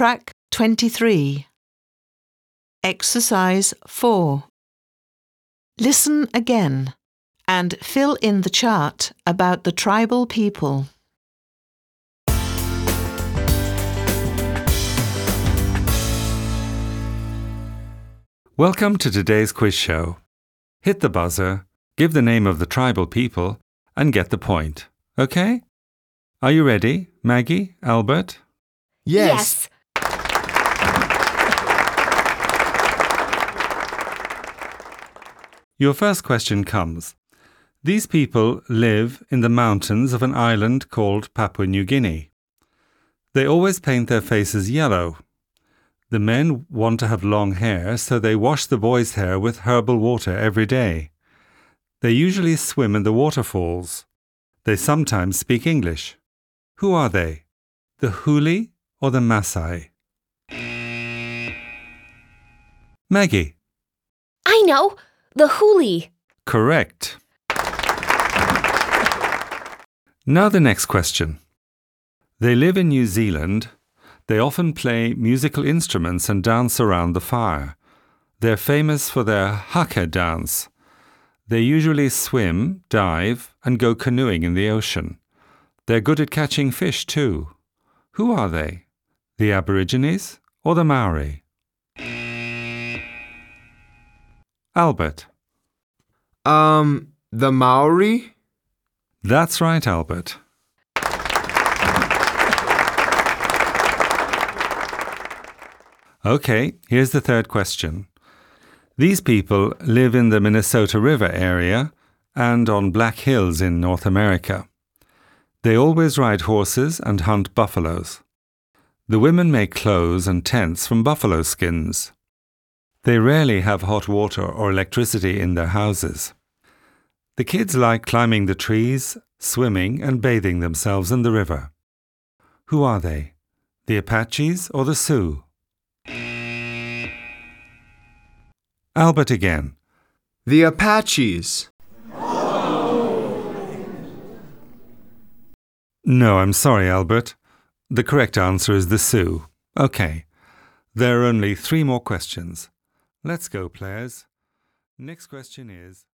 Track 23. Exercise 4. Listen again and fill in the chart about the tribal people. Welcome to today's quiz show. Hit the buzzer, give the name of the tribal people, and get the point. Okay? Are you ready, Maggie, Albert? Yes. Your first question comes. These people live in the mountains of an island called Papua New Guinea. They always paint their faces yellow. The men want to have long hair, so they wash the boys' hair with herbal water every day. They usually swim in the waterfalls. They sometimes speak English. Who are they? The Huli or the Maasai? Maggie. I know. The Huli. Correct. Now, the next question. They live in New Zealand. They often play musical instruments and dance around the fire. They're famous for their haka dance. They usually swim, dive, and go canoeing in the ocean. They're good at catching fish too. Who are they? The Aborigines or the Maori? Albert. Um, the Maori? That's right, Albert. Okay, here's the third question. These people live in the Minnesota River area and on Black Hills in North America. They always ride horses and hunt buffaloes. The women make clothes and tents from buffalo skins. They rarely have hot water or electricity in their houses. The kids like climbing the trees, swimming, and bathing themselves in the river. Who are they? The Apaches or the Sioux? Albert again. The Apaches. No, I'm sorry, Albert. The correct answer is the Sioux. Okay. There are only three more questions. Let's go, players. Next question is